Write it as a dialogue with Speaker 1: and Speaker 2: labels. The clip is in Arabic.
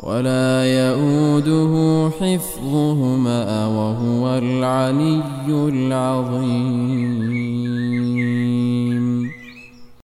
Speaker 1: ولا يؤوده حفظهما وهو العلي العظيم.